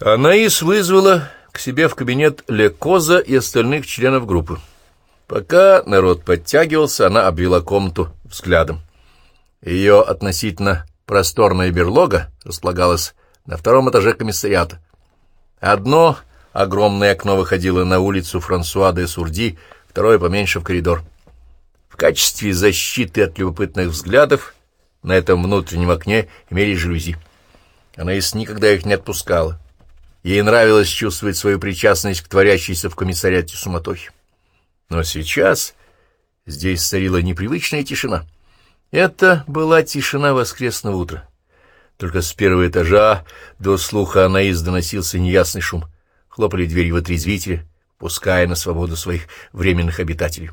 Анаис вызвала к себе в кабинет Лекоза и остальных членов группы. Пока народ подтягивался, она обвела комнату взглядом. Ее относительно просторная берлога располагалась на втором этаже комиссариата. Одно огромное окно выходило на улицу Франсуа де Сурди, второе поменьше в коридор. В качестве защиты от любопытных взглядов на этом внутреннем окне имели жалюзи. Она из никогда их не отпускала. Ей нравилось чувствовать свою причастность к творящейся в комиссариате суматохе. Но сейчас здесь царила непривычная тишина. Это была тишина воскресного утра. Только с первого этажа до слуха Анаис доносился неясный шум. Хлопали двери в отрезвителе, пуская на свободу своих временных обитателей.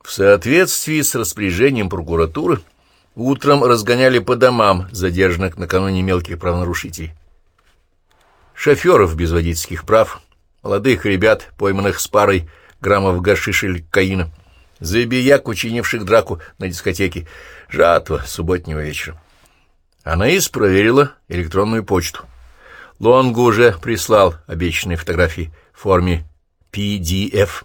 В соответствии с распоряжением прокуратуры утром разгоняли по домам задержанных накануне мелких правонарушителей шоферов без водительских прав, молодых ребят, пойманных с парой граммов гашиша или каина, забияк, учинивших драку на дискотеке, жатва субботнего вечера. Анаис проверила электронную почту. Лонгу уже прислал обещанные фотографии в форме PDF.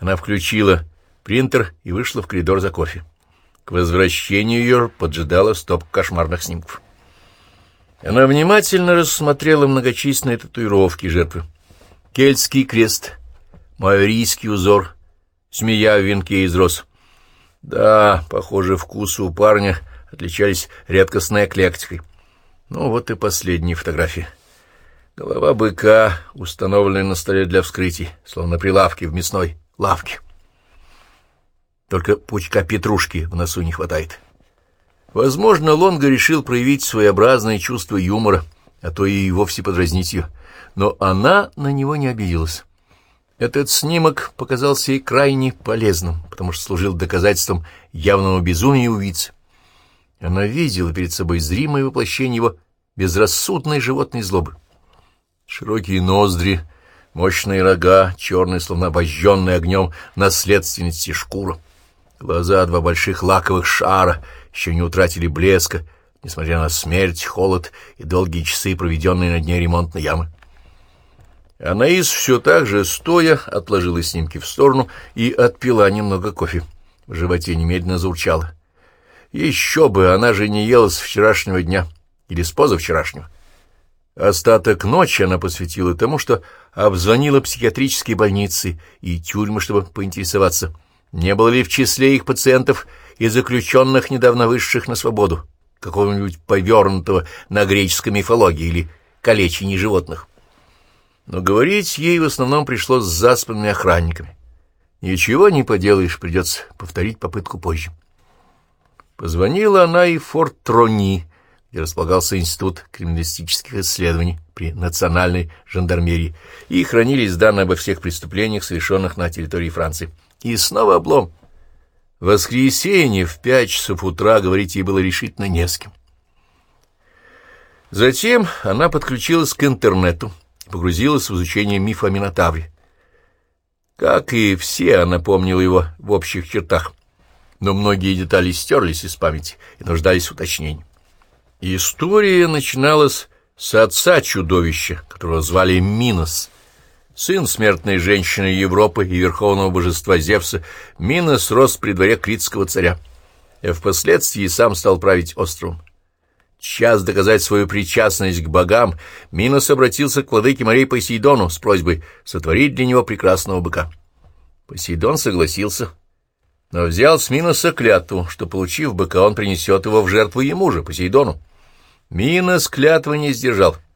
Она включила принтер и вышла в коридор за кофе. К возвращению ее поджидала стоп кошмарных снимков. Она внимательно рассмотрела многочисленные татуировки жертвы. Кельтский крест, маорийский узор, змея в венке из роз. Да, похоже, вкусы у парня отличались редкостной эклектикой. Ну вот и последние фотографии. Голова быка, установленная на столе для вскрытий, словно прилавки в мясной лавке. Только пучка петрушки в носу не хватает. Возможно, Лонго решил проявить своеобразное чувство юмора, а то и вовсе подразнить ее. Но она на него не обиделась. Этот снимок показался ей крайне полезным, потому что служил доказательством явного безумия убийцы. Она видела перед собой зримое воплощение его безрассудной животной злобы. Широкие ноздри, мощные рога, черные, словно обожженные огнем, наследственности шкура. Глаза два больших лаковых шара — еще не утратили блеска, несмотря на смерть, холод и долгие часы, проведенные на дне ремонтной ямы. Анаис все так же, стоя, отложила снимки в сторону и отпила немного кофе. В животе немедленно заурчало. Еще бы, она же не ела с вчерашнего дня или с позавчерашнего. Остаток ночи она посвятила тому, что обзвонила психиатрические больницы и тюрьмы, чтобы поинтересоваться, не было ли в числе их пациентов и заключенных, недавно вышедших на свободу, какого-нибудь повернутого на греческой мифологии или калечении животных. Но говорить ей в основном пришлось с заспанными охранниками. Ничего не поделаешь, придется повторить попытку позже. Позвонила она и в Форт Трони, где располагался Институт криминалистических исследований при Национальной жандармерии, и хранились данные обо всех преступлениях, совершенных на территории Франции. И снова облом. В воскресенье в пять часов утра говорить ей было решительно не с кем. Затем она подключилась к интернету и погрузилась в изучение мифа о Минотавре. Как и все, она помнила его в общих чертах, но многие детали стерлись из памяти и нуждались в уточнении. История начиналась с отца чудовища, которого звали Минос — сын смертной женщины Европы и верховного божества Зевса, Минос рос при дворе критского царя, и впоследствии сам стал править островом. Час доказать свою причастность к богам, Минос обратился к владыке морей Посейдону с просьбой сотворить для него прекрасного быка. Посейдон согласился, но взял с Миноса клятву, что, получив быка, он принесет его в жертву ему же, Посейдону. Минос клятвы не сдержал —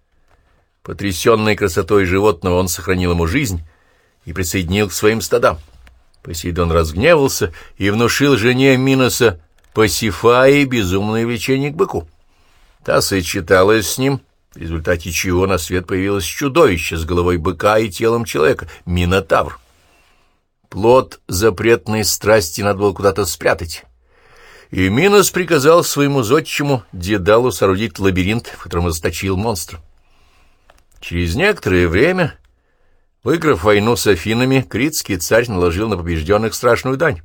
Потрясенный красотой животного, он сохранил ему жизнь и присоединил к своим стадам. Посейдон разгневался и внушил жене Миноса Пасифаи безумное влечение к быку. Та сочеталась с ним, в результате чего на свет появилось чудовище с головой быка и телом человека — Минотавр. Плод запретной страсти надо было куда-то спрятать. И Минос приказал своему зодчему Дедалу соорудить лабиринт, в котором расточил монстра. Через некоторое время, выиграв войну с Афинами, критский царь наложил на побежденных страшную дань.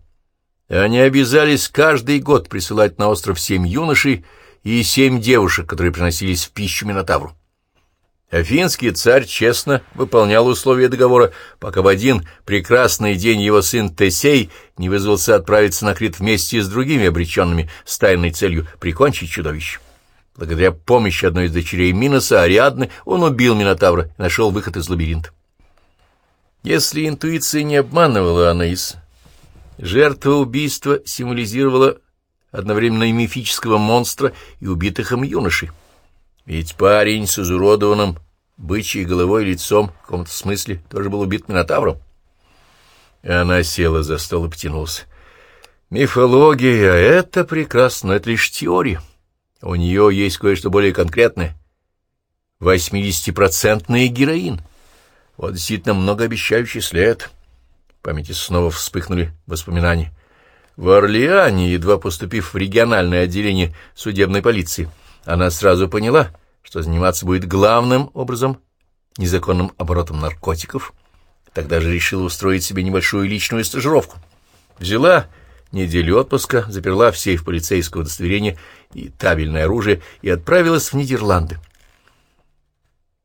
Они обязались каждый год присылать на остров семь юношей и семь девушек, которые приносились в пищу Минотавру. Афинский царь честно выполнял условия договора, пока в один прекрасный день его сын Тесей не вызвался отправиться на Крит вместе с другими обреченными с тайной целью прикончить чудовище. Благодаря помощи одной из дочерей Миноса, Ариадны, он убил Минотавра и нашел выход из лабиринта. Если интуиция не обманывала Анаис, жертва убийства символизировала одновременно и мифического монстра, и убитых им юношей. Ведь парень с изуродованным бычьей головой и лицом в каком-то смысле тоже был убит Минотавром. И она села за стол и потянулась. Мифология — это прекрасно, это лишь теория. У нее есть кое-что более конкретное. Восьмидесятипроцентный героин. Вот действительно многообещающий след. В памяти снова вспыхнули воспоминания. В Орлеане, едва поступив в региональное отделение судебной полиции, она сразу поняла, что заниматься будет главным образом незаконным оборотом наркотиков. Тогда же решила устроить себе небольшую личную стажировку. Взяла неделю отпуска, заперла в сейф полицейского удостоверения и табельное оружие и отправилась в Нидерланды.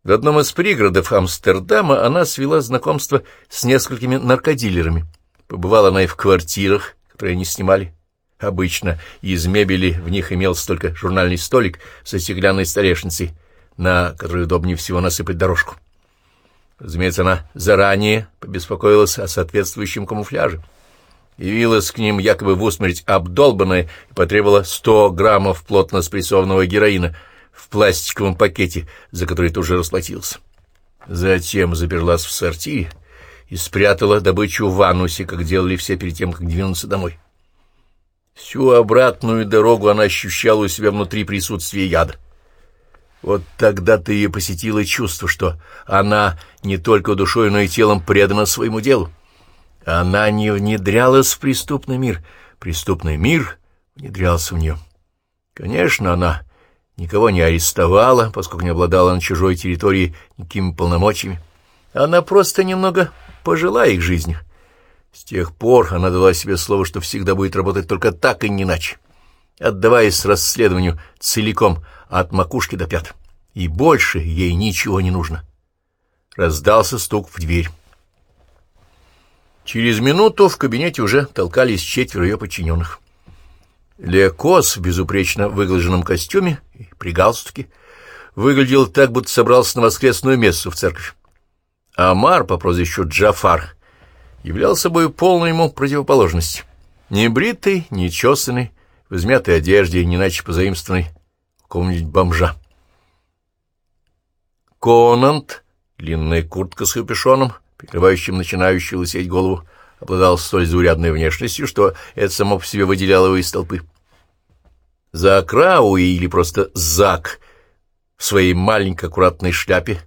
В одном из пригородов Амстердама она свела знакомство с несколькими наркодилерами. Побывала она и в квартирах, которые они снимали. Обычно из мебели в них имелся только журнальный столик со стеклянной столешницей, на которой удобнее всего насыпать дорожку. Разумеется, она заранее побеспокоилась о соответствующем камуфляже. Явилась к ним якобы в усмерть обдолбанная и потребовала сто граммов плотно спрессованного героина в пластиковом пакете, за который тут же расплатился. Затем заперлась в сортире и спрятала добычу в анусе, как делали все перед тем, как двинуться домой. Всю обратную дорогу она ощущала у себя внутри присутствие яда. Вот тогда-то ее посетило чувство, что она не только душой, но и телом предана своему делу. Она не внедрялась в преступный мир, преступный мир внедрялся в нее. Конечно, она никого не арестовала, поскольку не обладала на чужой территории никакими полномочиями. Она просто немного пожила их жизнью. С тех пор она дала себе слово, что всегда будет работать только так и не иначе, отдаваясь расследованию целиком от макушки до пят. И больше ей ничего не нужно. Раздался стук в дверь. Через минуту в кабинете уже толкались четверо ее подчиненных. Лекос в безупречно выглаженном костюме и при галстуке выглядел так, будто собрался на воскресную мессу в церковь. Амар по прозвищу Джафар являл собой полную ему противоположность. Не бритый, не чесанный, в измятой одежде, не иначе позаимствованный какого-нибудь бомжа. Конант, длинная куртка с капюшоном, прикрывающим начинающую лысеть голову, обладал столь заурядной внешностью, что это само по себе выделяло его из толпы. Зак Рауи, или просто Зак, в своей маленькой аккуратной шляпе,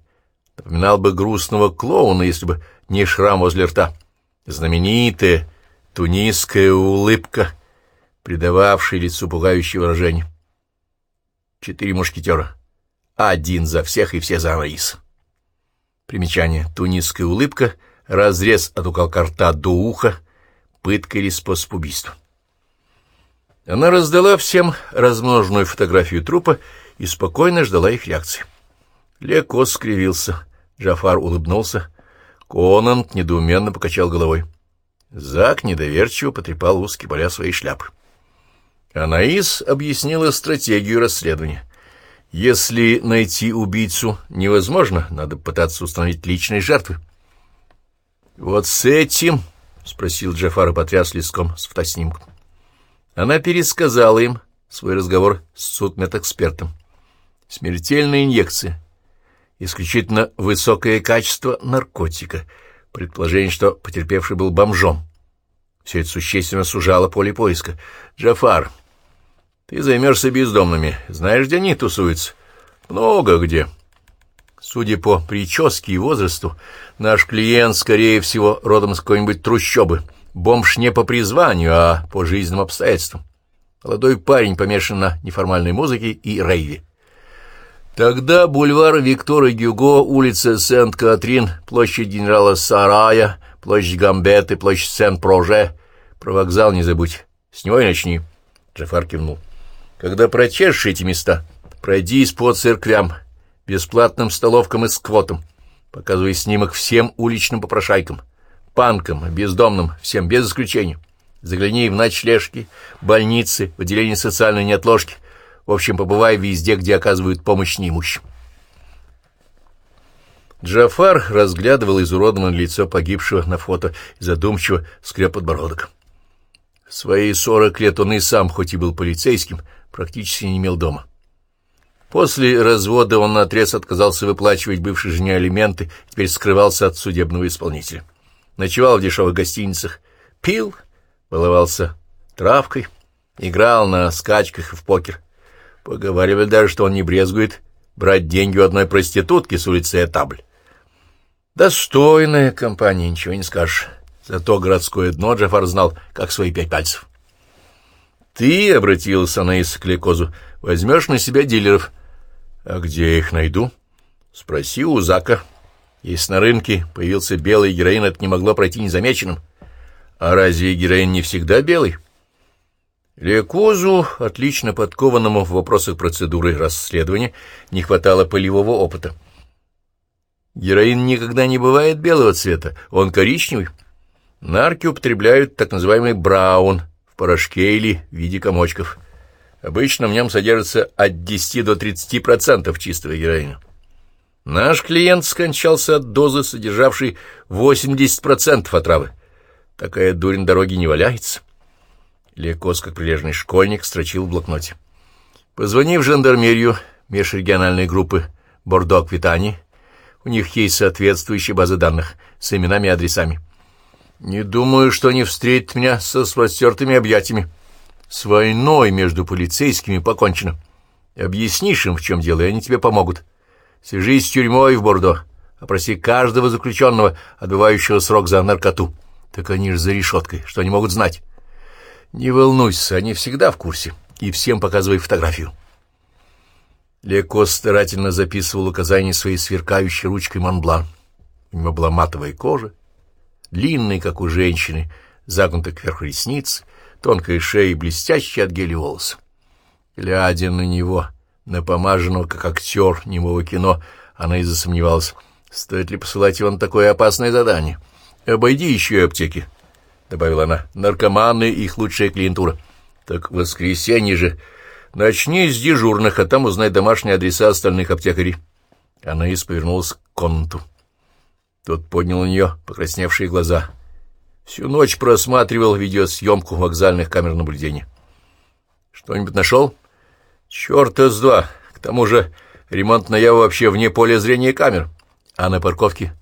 напоминал бы грустного клоуна, если бы не шрам возле рта знаменитая тунисская улыбка, придававшая лицу пугающее выражение. Четыре мушкетера. Один за всех и все за Анаис. Примечание. Тунисская улыбка, разрез от уголка рта до уха, пытка или способ убийства. Она раздала всем размноженную фотографию трупа и спокойно ждала их реакции. Леко скривился, Джафар улыбнулся, Конант недоуменно покачал головой. Зак недоверчиво потрепал узкие поля своей шляпы. Анаис объяснила стратегию расследования. Если найти убийцу невозможно, надо пытаться установить личные жертвы. «Вот с этим...» — спросил Джафар и потряс листком с фотоснимком. Она пересказала им свой разговор с судмедэкспертом. Смертельная инъекция, исключительно высокое качество наркотика, предположение, что потерпевший был бомжом. Все это существенно сужало поле поиска. «Джафар, ты займешься бездомными. Знаешь, где они тусуются?» «Много где». Судя по прическе и возрасту, наш клиент, скорее всего, родом с какой-нибудь трущобы. Бомж не по призванию, а по жизненным обстоятельствам. Молодой парень помешан на неформальной музыке и рейве. Тогда бульвар Виктора Гюго, улица Сент-Катрин, площадь генерала Сарая, площадь Гамбеты, площадь Сен-Проже. Про вокзал не забудь. С него и начни. Джафар кивнул. Когда прочешешь эти места, пройди по церквям. бесплатным столовкам и сквотам, показывая снимок всем уличным попрошайкам, панкам, бездомным, всем без исключения. Загляни в ночлежки, больницы, в отделение социальной неотложки. В общем, побывай везде, где оказывают помощь неимущим. Джафар разглядывал изуродованное лицо погибшего на фото и задумчиво скреб подбородок. В свои сорок лет он и сам, хоть и был полицейским, практически не имел дома. После развода он наотрез отказался выплачивать бывшей жене алименты, теперь скрывался от судебного исполнителя. Ночевал в дешевых гостиницах, пил, баловался травкой, играл на скачках и в покер. Поговаривали даже, что он не брезгует брать деньги у одной проститутки с улицы Этабль. Достойная компания, ничего не скажешь. Зато городское дно Джафар знал, как свои пять пальцев. «Ты, — обратился Наис к Лекозу, — возьмешь на себя дилеров». «А где я их найду?» «Спроси у Зака. Если на рынке появился белый героин, это не могло пройти незамеченным. А разве героин не всегда белый?» Лекозу, отлично подкованному в вопросах процедуры расследования, не хватало полевого опыта. Героин никогда не бывает белого цвета, он коричневый. Нарки употребляют так называемый браун в порошке или в виде комочков. Обычно в нем содержится от 10 до 30% чистого героина. Наш клиент скончался от дозы, содержавшей 80% отравы. Такая дурь на дороге не валяется. Лекос, как прилежный школьник, строчил в блокноте. Позвони в жандармерию межрегиональной группы Бордо-Аквитании, у них есть соответствующие базы данных с именами и адресами. Не думаю, что они встретят меня со спростертыми объятиями. С войной между полицейскими покончено. Объяснишь им, в чем дело, и они тебе помогут. Свяжись с тюрьмой в Бордо, опроси каждого заключенного, отбывающего срок за наркоту. Так они же за решеткой, что они могут знать? Не волнуйся, они всегда в курсе. И всем показывай фотографию. Леко старательно записывал указания своей сверкающей ручкой Монблан. У него была матовая кожа, длинная, как у женщины, загнутая кверху ресниц, тонкая шея и блестящие от гели волосы. Глядя на него, напомаженного, как актер немого кино, она и засомневалась, стоит ли посылать его на такое опасное задание. «Обойди еще и аптеки», — добавила она, — «наркоманы — их лучшая клиентура». «Так в воскресенье же...» Начни с дежурных, а там узнай домашние адреса остальных аптекарей. Она повернулась к комнату. Тот поднял у нее покрасневшие глаза. Всю ночь просматривал видеосъемку вокзальных камер наблюдения. Что-нибудь нашел? Черта с два. К тому же ремонт на Яву вообще вне поля зрения камер. А на парковке?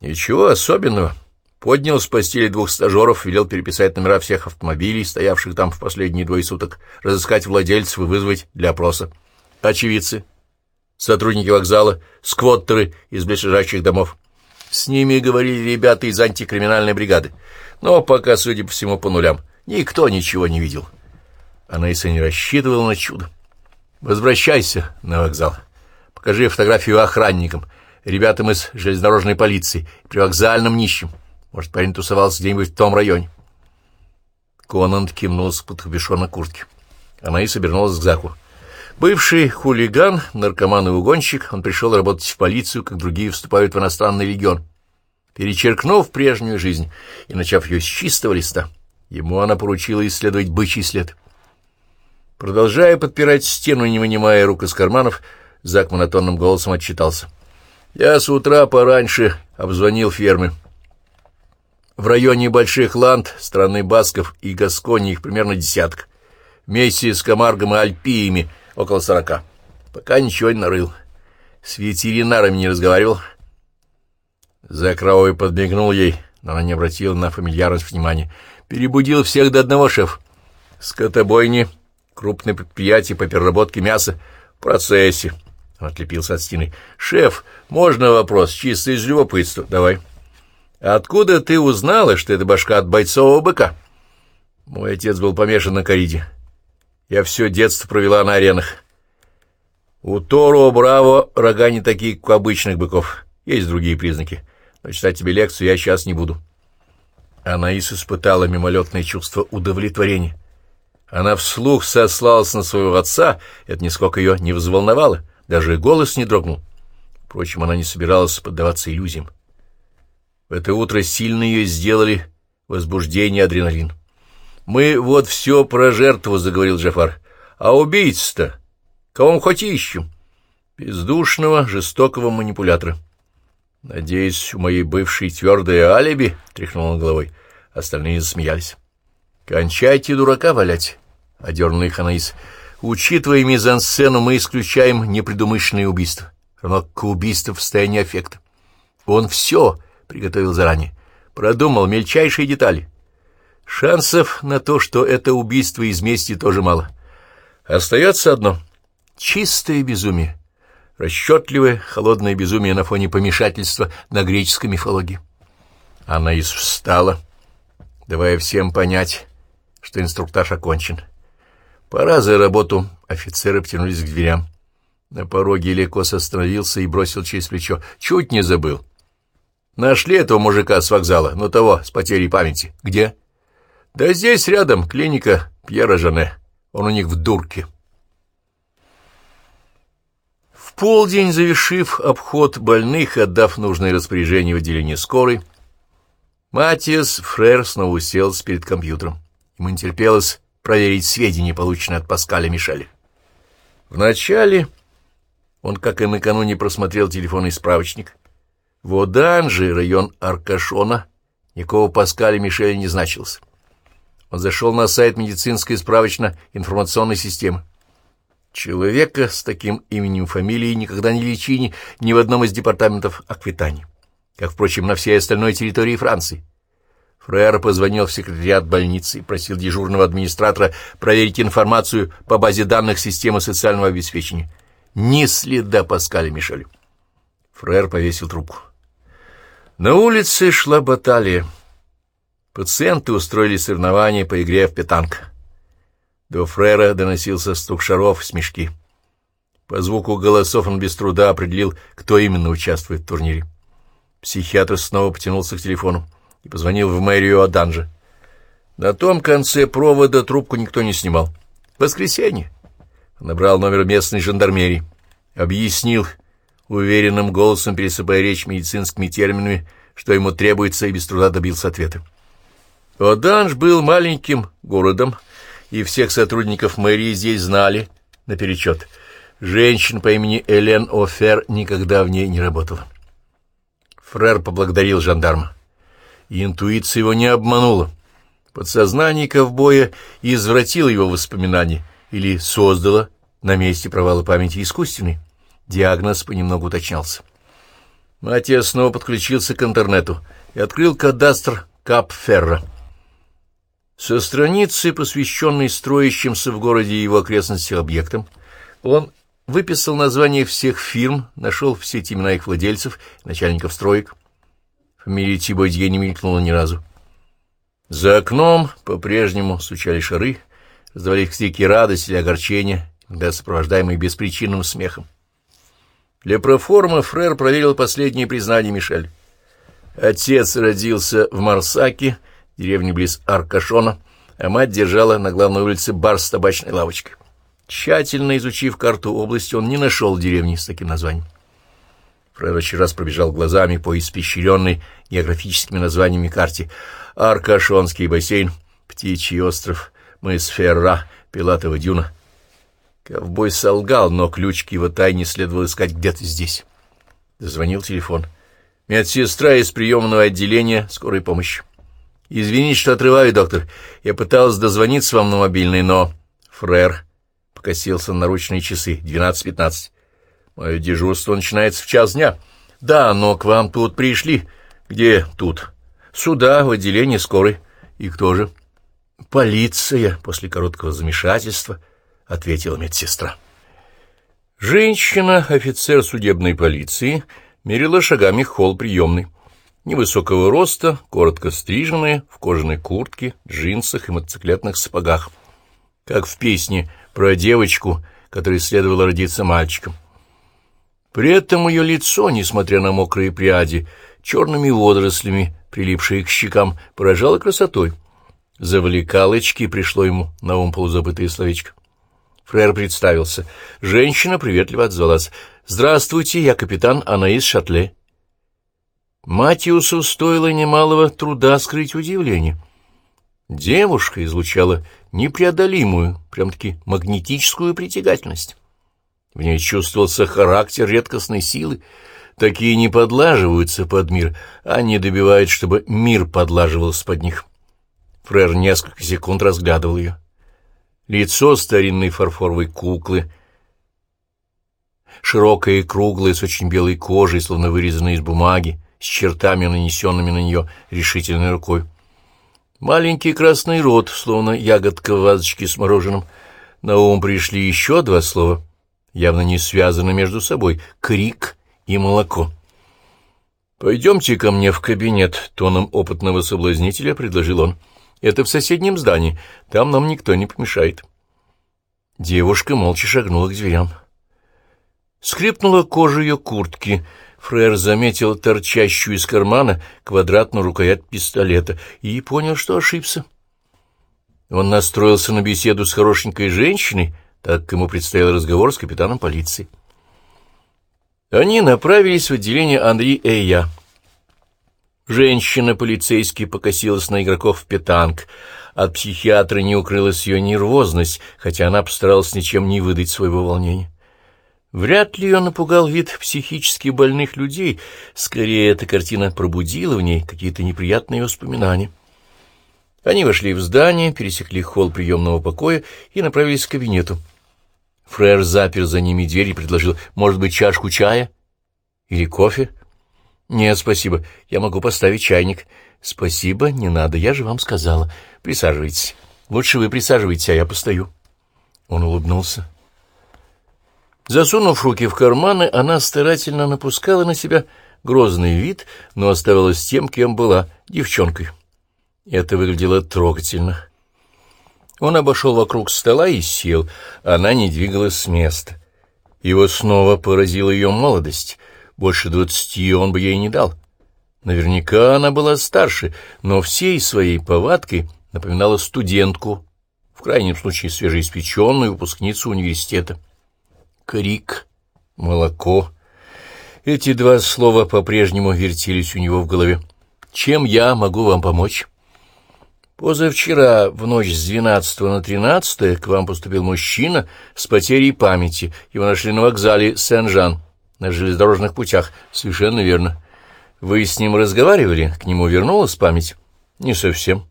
Ничего особенного. Поднял с постели двух стажеров, велел переписать номера всех автомобилей, стоявших там в последние двое суток, разыскать владельцев и вызвать для опроса. Очевидцы, сотрудники вокзала, сквоттеры из ближайших домов. С ними говорили ребята из антикриминальной бригады. Но пока, судя по всему, по нулям. Никто ничего не видел. Анаиса не рассчитывала на чудо. Возвращайся на вокзал. Покажи фотографию охранникам, ребятам из железнодорожной полиции, при вокзальном нищем. Может, парень тусовался где-нибудь в том районе. Конант кивнулся под капюшон на куртке. Она и собернулась к Заку. Бывший хулиган, наркоман и угонщик, он пришел работать в полицию, как другие вступают в иностранный легион. Перечеркнув прежнюю жизнь и начав ее с чистого листа, ему она поручила исследовать бычий след. Продолжая подпирать стену, не вынимая рук из карманов, Зак монотонным голосом отчитался. «Я с утра пораньше обзвонил фермы». В районе Больших Ланд, страны Басков и Гаскони их примерно десятка. Вместе с Камаргом и Альпиями около сорока. Пока ничего не нарыл. С ветеринарами не разговаривал. Закровой подмигнул ей, но она не обратила на фамильярность внимания. Перебудил всех до одного, шеф. Скотобойни, крупное предприятие по переработке мяса в процессе. Он отлепился от стены. «Шеф, можно вопрос? Чисто из любопытства. Давай». Откуда ты узнала, что это башка от бойцового быка? Мой отец был помешан на кориде. Я все детство провела на аренах. У Торо Браво рога не такие, как у обычных быков. Есть другие признаки. Но читать тебе лекцию я сейчас не буду. Анаис испытала мимолетное чувство удовлетворения. Она вслух сослалась на своего отца, это нисколько ее не взволновало. даже голос не дрогнул. Впрочем, она не собиралась поддаваться иллюзиям. В это утро сильно ее сделали возбуждение адреналин. «Мы вот все про жертву», — заговорил Джафар. «А убийца-то? Кого мы хоть ищем?» «Бездушного, жестокого манипулятора». «Надеюсь, у моей бывшей твердое алиби?» — тряхнул он головой. Остальные засмеялись. «Кончайте дурака валять», — одернул их Анаис. «Учитывая мизансцену, мы исключаем непредумышленные убийства, равно к убийству в состоянии аффекта. Он все приготовил заранее, продумал мельчайшие детали. Шансов на то, что это убийство из мести, тоже мало. Остается одно — чистое безумие, расчетливое, холодное безумие на фоне помешательства на греческой мифологии. Анаис встала, давая всем понять, что инструктаж окончен. Пора за работу. Офицеры потянулись к дверям. На пороге Лекос остановился и бросил через плечо. Чуть не забыл. Нашли этого мужика с вокзала, ну того, с потерей памяти. Где? Да здесь рядом, клиника Пьера Жане. Он у них в дурке. В полдень, завершив обход больных, отдав нужные распоряжения в отделении скорой, Матиас Фрер снова уселся перед компьютером. Ему не терпелось проверить сведения, полученные от Паскаля Мишеля. Вначале он, как и накануне, просмотрел телефонный справочник. В Оданже, район Аркашона, никакого Паскаля Мишеля не значился. Он зашел на сайт медицинской справочно-информационной системы. Человека с таким именем и фамилией никогда не лечили ни в одном из департаментов Аквитании, как, впрочем, на всей остальной территории Франции. Фрейер позвонил в секретариат больницы и просил дежурного администратора проверить информацию по базе данных системы социального обеспечения. Ни следа Паскаля Мишеля. Фрейер повесил трубку. На улице шла баталия. Пациенты устроили соревнования по игре в петанг. До Фрера доносился стук шаров, смешки. По звуку голосов он без труда определил, кто именно участвует в турнире. Психиатр снова потянулся к телефону и позвонил в мэрию Аданжа. На том конце провода трубку никто не снимал. Воскресенье. Набрал номер местной жандармерии. Объяснил уверенным голосом, пересыпая речь медицинскими терминами, что ему требуется, и без труда добился ответа. Оданж был маленьким городом, и всех сотрудников мэрии здесь знали наперечет. Женщина по имени Элен Офер никогда в ней не работала. Фрер поблагодарил жандарма интуиция его не обманула. Подсознание ковбоя извратило его воспоминания или создало на месте провала памяти искусственный. Диагноз понемногу уточнялся. Матья снова подключился к интернету и открыл кадастр Капферра. Со страницы, посвященной строящимся в городе и его окрестностях объектам, он выписал названия всех фирм, нашел все эти имена их владельцев, начальников строек. Фамилия Тибодье не мелькнула ни разу. За окном по-прежнему стучали шары, раздавались крики радости или огорчения, иногда сопровождаемые беспричинным смехом. Для проформы Фрер проверил последние признания Мишель. Отец родился в Марсаке, деревне близ Аркашона, а мать держала на главной улице бар с табачной лавочкой. Тщательно изучив карту области, он не нашел деревни с таким названием. Фрер еще раз пробежал глазами по испещренной географическими названиями карте. Аркашонский бассейн, Птичий остров, мыс Ферра, Пилатова дюна. Ковбой солгал, но ключ к его тайне следовало искать где-то здесь. Зазвонил телефон. Медсестра из приемного отделения скорой помощи. «Извините, что отрываю, доктор. Я пыталась дозвониться вам на мобильный, но...» Фрер покосился на наручные часы. «Двенадцать пятнадцать». Мое дежурство начинается в час дня. Да, но к вам тут пришли. Где тут? Сюда, в отделение скорой. И кто же? Полиция, после короткого замешательства, ответила медсестра. Женщина, офицер судебной полиции, мерила шагами холл приемной. Невысокого роста, коротко стриженная, в кожаной куртке, джинсах и мотоциклетных сапогах. Как в песне про девочку, которой следовало родиться мальчиком. При этом ее лицо, несмотря на мокрые пряди, черными водорослями, прилипшие к щекам, поражало красотой. Завлекалочки пришло ему на ум полузабытое словечко. Фрер представился. Женщина приветливо отзвалась. «Здравствуйте, я капитан Анаис Шатле». Матиусу стоило немалого труда скрыть удивление. Девушка излучала непреодолимую, прям-таки магнетическую притягательность. В ней чувствовался характер редкостной силы. Такие не подлаживаются под мир, а не добивают, чтобы мир подлаживался под них. Фрер несколько секунд разглядывал ее. Лицо старинной фарфоровой куклы, широкое и круглое, с очень белой кожей, словно вырезанное из бумаги, с чертами, нанесенными на нее решительной рукой. Маленький красный рот, словно ягодка в вазочке с мороженым. На ум пришли еще два слова, явно не связаны между собой — крик и молоко. «Пойдемте ко мне в кабинет», — тоном опытного соблазнителя предложил он. «Это в соседнем здании, там нам никто не помешает». Девушка молча шагнула к дверям. Скрипнула кожа ее куртки — Фрер заметил торчащую из кармана квадратную рукоять пистолета и понял, что ошибся. Он настроился на беседу с хорошенькой женщиной, так как ему предстоял разговор с капитаном полиции. Они направились в отделение Анри Эйя. Женщина-полицейский покосилась на игроков в петанг. От психиатра не укрылась ее нервозность, хотя она постаралась ничем не выдать своего волнения. Вряд ли ее напугал вид психически больных людей, скорее эта картина пробудила в ней какие-то неприятные воспоминания. Они вошли в здание, пересекли холл приемного покоя и направились к кабинету. Фрер запер за ними дверь и предложил, может быть, чашку чая или кофе? Нет, спасибо, я могу поставить чайник. Спасибо, не надо, я же вам сказала. Присаживайтесь. Лучше вы присаживайтесь, а я постою. Он улыбнулся. Засунув руки в карманы, она старательно напускала на себя грозный вид, но оставалась тем, кем была, девчонкой. Это выглядело трогательно. Он обошел вокруг стола и сел, она не двигалась с места. Его снова поразила ее молодость. Больше двадцати он бы ей не дал. Наверняка она была старше, но всей своей повадкой напоминала студентку, в крайнем случае свежеиспеченную выпускницу университета крик, молоко. Эти два слова по-прежнему вертелись у него в голове. «Чем я могу вам помочь?» «Позавчера, в ночь с 12 на 13 к вам поступил мужчина с потерей памяти. Его нашли на вокзале Сен-Жан, на железнодорожных путях. Совершенно верно. Вы с ним разговаривали? К нему вернулась память?» «Не совсем».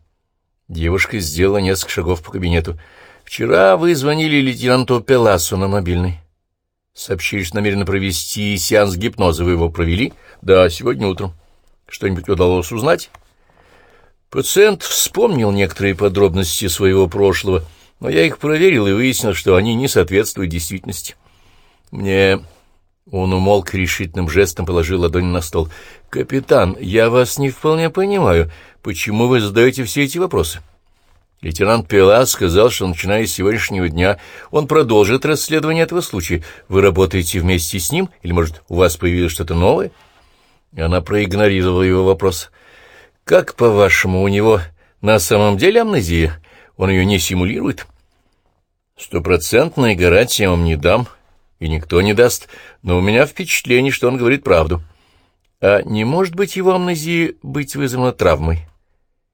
Девушка сделала несколько шагов по кабинету. «Вчера вы звонили лейтенанту Пеласу на мобильный». Сообщили, что намерены провести сеанс гипноза. Вы его провели? Да, сегодня утром. Что-нибудь удалось узнать? Пациент вспомнил некоторые подробности своего прошлого, но я их проверил и выяснил, что они не соответствуют действительности. Мне... Он умолк решительным жестом, положил ладонь на стол. «Капитан, я вас не вполне понимаю. Почему вы задаете все эти вопросы?» Лейтенант Пелас сказал, что, начиная с сегодняшнего дня, он продолжит расследование этого случая. Вы работаете вместе с ним? Или, может, у вас появилось что-то новое? Она проигнорировала его вопрос. «Как, по-вашему, у него на самом деле амнезия? Он ее не симулирует?» «Стопроцентной гарантии я вам не дам, и никто не даст, но у меня впечатление, что он говорит правду. А не может быть его амнезия быть вызвана травмой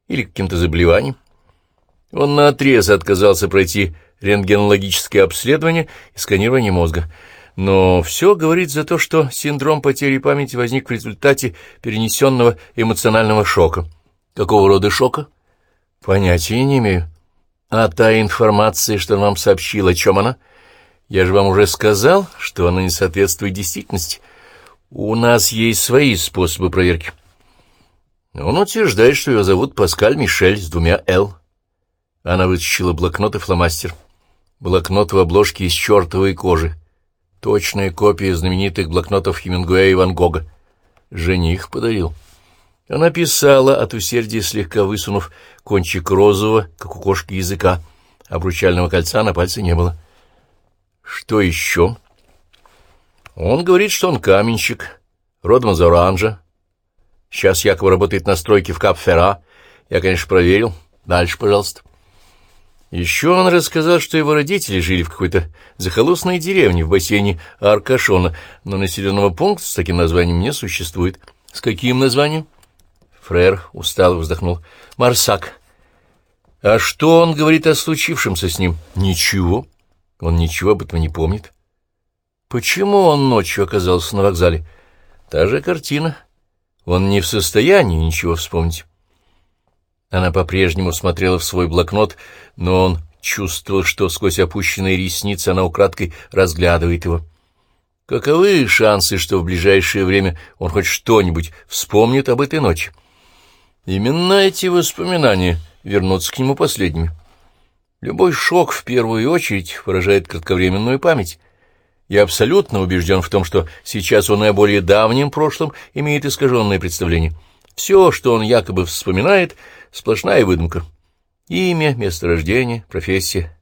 или каким-то заболеванием?» Он наотрез отказался пройти рентгенологическое обследование и сканирование мозга. Но все говорит за то, что синдром потери памяти возник в результате перенесенного эмоционального шока. Какого рода шока? Понятия не имею. А та информация, что он вам сообщил, о чем она? Я же вам уже сказал, что она не соответствует действительности. У нас есть свои способы проверки. Он утверждает, что ее зовут Паскаль Мишель с двумя «Л». Она вытащила блокнот и фломастер. Блокнот в обложке из чертовой кожи. Точная копия знаменитых блокнотов Хемингуэя и Ван Гога. Жених подарил. Она писала от усердия, слегка высунув кончик розового, как у кошки, языка. Обручального кольца на пальце не было. Что еще? Он говорит, что он каменщик, родом из Оранжа. Сейчас якобы работает на стройке в Кап-Ферра. Я, конечно, проверил. Дальше, пожалуйста. Еще он рассказал, что его родители жили в какой-то захолустной деревне в бассейне Аркашона, но населенного пункта с таким названием не существует. С каким названием? Фрер устало вздохнул. Марсак. А что он говорит о случившемся с ним? Ничего. Он ничего об этом не помнит. Почему он ночью оказался на вокзале? Та же картина. Он не в состоянии ничего вспомнить. Она по-прежнему смотрела в свой блокнот, но он чувствовал, что сквозь опущенные ресницы она украдкой разглядывает его. Каковы шансы, что в ближайшее время он хоть что-нибудь вспомнит об этой ночи? Именно эти воспоминания вернутся к нему последними. Любой шок, в первую очередь, выражает кратковременную память. Я абсолютно убежден в том, что сейчас он и о более давнем прошлом имеет искаженное представление. Все, что он якобы вспоминает, сплошная выдумка. Имя, место рождения, профессия.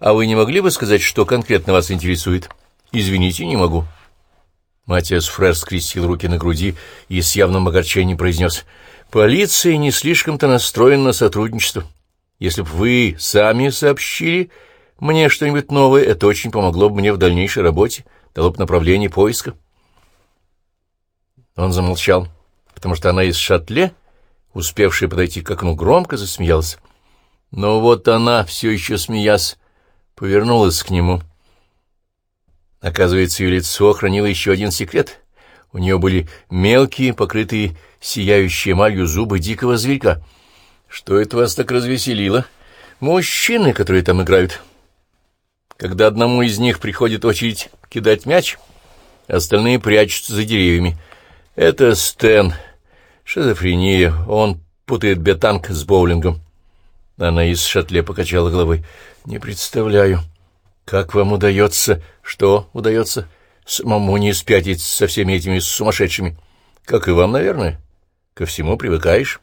А вы не могли бы сказать, что конкретно вас интересует? Извините, не могу. Матиас Фрер скрестил руки на груди и с явным огорчением произнес. Полиция не слишком-то настроена на сотрудничество. Если бы вы сами сообщили мне что-нибудь новое, это очень помогло бы мне в дальнейшей работе, дало бы направление поиска. Он замолчал, потому что она из шатле, успевшая подойти к окну, громко засмеялась. Но вот она, все еще смеясь, повернулась к нему. Оказывается, ее лицо хранило еще один секрет. У нее были мелкие, покрытые сияющие эмалью зубы дикого зверька. Что это вас так развеселило? Мужчины, которые там играют. Когда одному из них приходит очередь кидать мяч, остальные прячутся за деревьями. Это Стэн. Шизофрения. Он путает бетанг с боулингом. Она из шатле покачала головой. Не представляю. Как вам удается... Что удается? Самому не спятить со всеми этими сумасшедшими. Как и вам, наверное. Ко всему привыкаешь.